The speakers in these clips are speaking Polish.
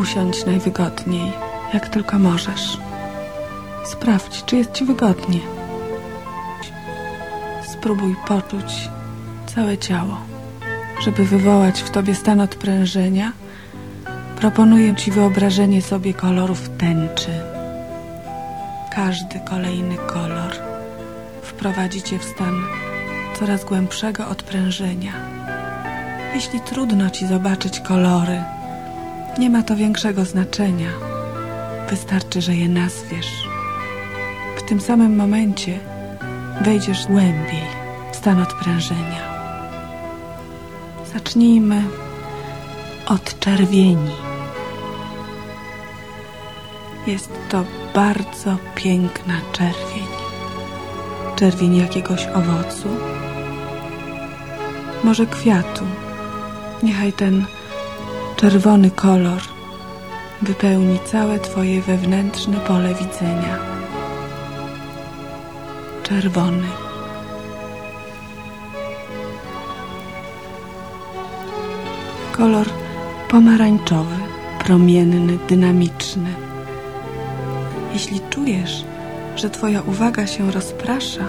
Usiądź najwygodniej, jak tylko możesz. Sprawdź, czy jest ci wygodnie. Spróbuj poczuć całe ciało. Żeby wywołać w tobie stan odprężenia, proponuję ci wyobrażenie sobie kolorów tęczy. Każdy kolejny kolor wprowadzi cię w stan coraz głębszego odprężenia. Jeśli trudno ci zobaczyć kolory, nie ma to większego znaczenia. Wystarczy, że je nazwiesz. W tym samym momencie wejdziesz głębiej w stan odprężenia. Zacznijmy od czerwieni. Jest to bardzo piękna czerwień. Czerwień jakiegoś owocu, może kwiatu. Niechaj ten czerwony kolor wypełni całe Twoje wewnętrzne pole widzenia. Czerwony. Kolor pomarańczowy, promienny, dynamiczny. Jeśli czujesz, że Twoja uwaga się rozprasza,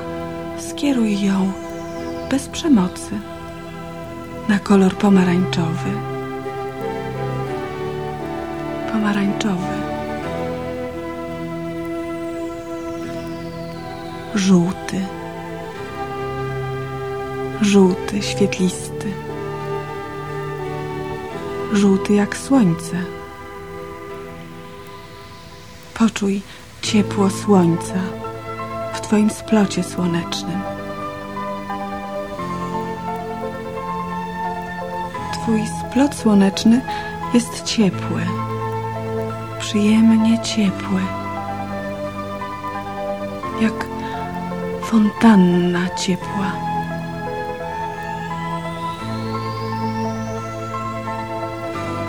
skieruj ją bez przemocy na kolor pomarańczowy. Pomarańczowy. Żółty. Żółty, świetlisty. Żółty jak słońce. Poczuj ciepło słońca w Twoim splocie słonecznym. Twój splot słoneczny jest ciepły, przyjemnie ciepły, jak fontanna ciepła.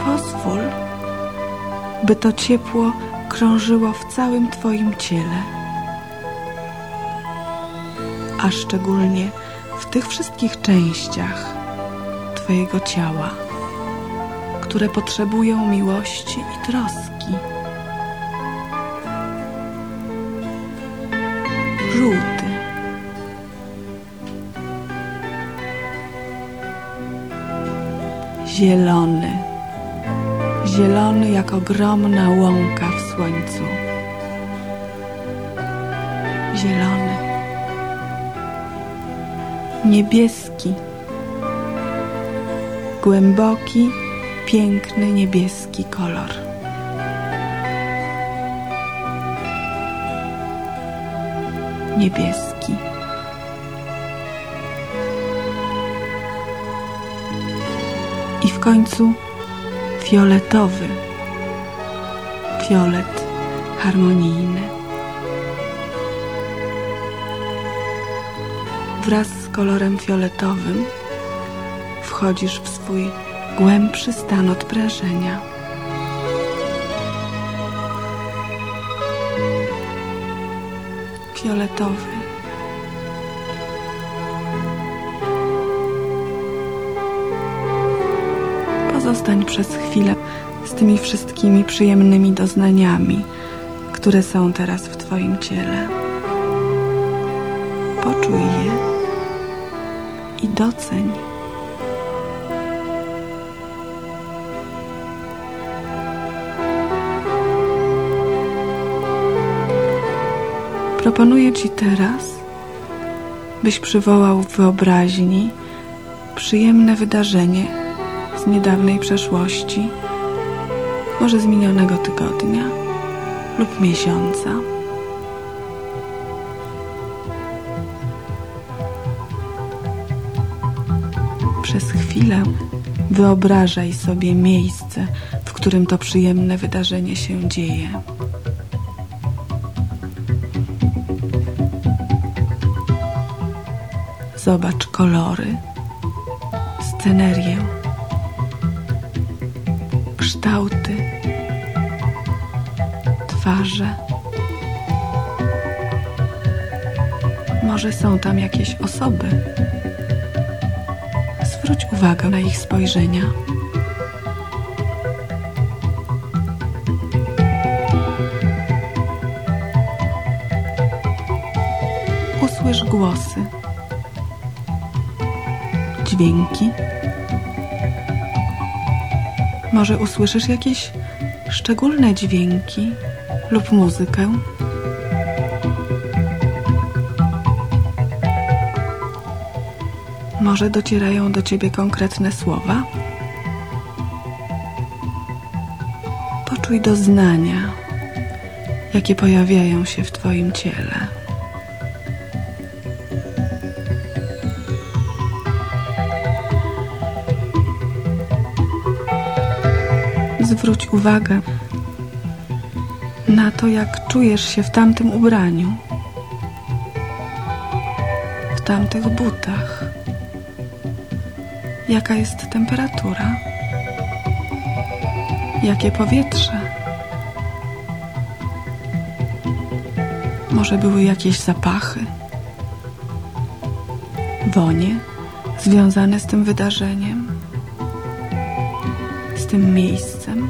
Pozwól, by to ciepło krążyło w całym Twoim ciele, a szczególnie w tych wszystkich częściach Twojego ciała, które potrzebują miłości i troski. Żółty. Zielony. Zielony jak ogromna łąka w słońcu. Zielony. Niebieski głęboki, piękny niebieski kolor. Niebieski. I w końcu fioletowy. Fiolet harmonijny. Wraz z kolorem fioletowym wchodzisz w swój głębszy stan odprężenia. Fioletowy. Pozostań przez chwilę z tymi wszystkimi przyjemnymi doznaniami, które są teraz w Twoim ciele. Poczuj je i doceń. Proponuję Ci teraz, byś przywołał w wyobraźni przyjemne wydarzenie z niedawnej przeszłości, może z minionego tygodnia lub miesiąca. Przez chwilę wyobrażaj sobie miejsce, w którym to przyjemne wydarzenie się dzieje. Zobacz kolory, scenerię, kształty, twarze. Może są tam jakieś osoby. Zwróć uwagę na ich spojrzenia. usłysz głosy dźwięki. Może usłyszysz jakieś szczególne dźwięki lub muzykę. Może docierają do ciebie konkretne słowa? Poczuj doznania, jakie pojawiają się w Twoim ciele. Zwróć uwagę na to, jak czujesz się w tamtym ubraniu, w tamtych butach. Jaka jest temperatura? Jakie powietrze? Może były jakieś zapachy, wonie związane z tym wydarzeniem, tym miejscem?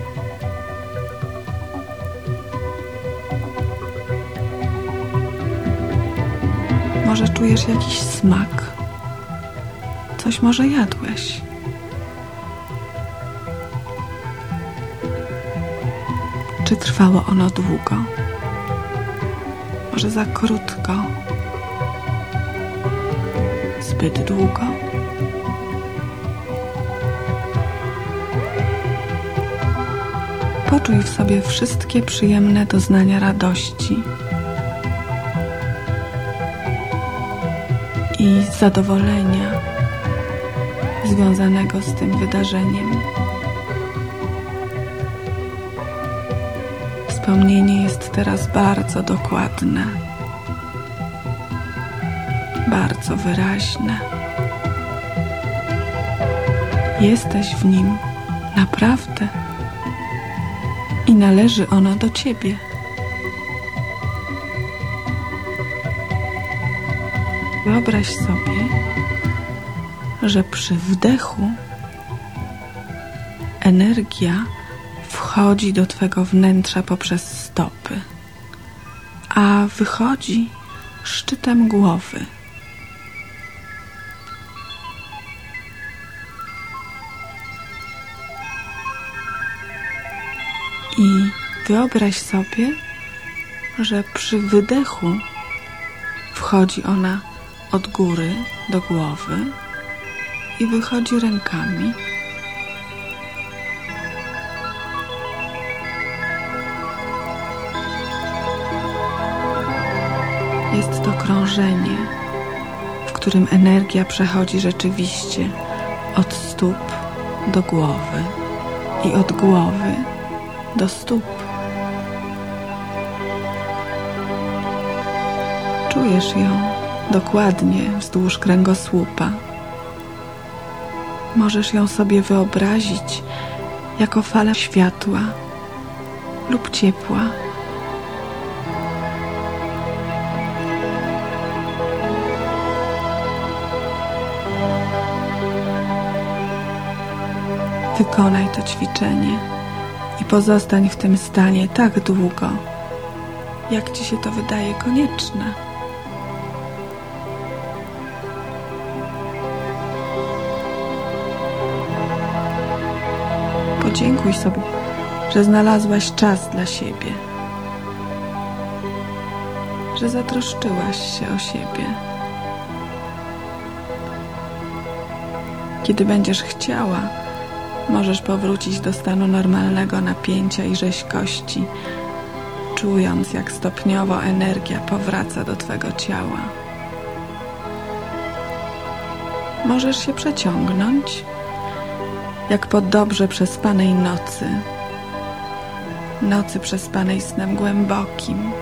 Może czujesz jakiś smak? Coś może jadłeś? Czy trwało ono długo? Może za krótko? Zbyt długo? Poczuj w sobie wszystkie przyjemne doznania radości i zadowolenia związanego z tym wydarzeniem. Wspomnienie jest teraz bardzo dokładne, bardzo wyraźne. Jesteś w nim naprawdę i należy ono do ciebie. Wyobraź sobie, że przy wdechu energia wchodzi do Twego wnętrza poprzez stopy, a wychodzi szczytem głowy. Wyobraź sobie, że przy wydechu wchodzi ona od góry do głowy i wychodzi rękami. Jest to krążenie, w którym energia przechodzi rzeczywiście od stóp do głowy i od głowy do stóp. Czujesz ją dokładnie wzdłuż kręgosłupa. Możesz ją sobie wyobrazić jako falę światła lub ciepła. Wykonaj to ćwiczenie i pozostań w tym stanie tak długo, jak ci się to wydaje konieczne. Podziękuj sobie, że znalazłaś czas dla siebie, że zatroszczyłaś się o siebie. Kiedy będziesz chciała, możesz powrócić do stanu normalnego napięcia i rzeźkości, czując, jak stopniowo energia powraca do Twego ciała. Możesz się przeciągnąć jak po dobrze przespanej nocy. Nocy przespanej snem głębokim,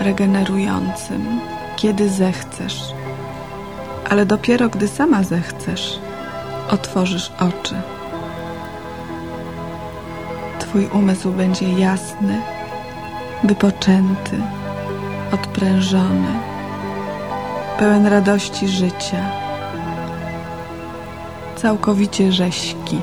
regenerującym, kiedy zechcesz. Ale dopiero gdy sama zechcesz, otworzysz oczy. Twój umysł będzie jasny, wypoczęty, odprężony, pełen radości życia całkowicie rześki.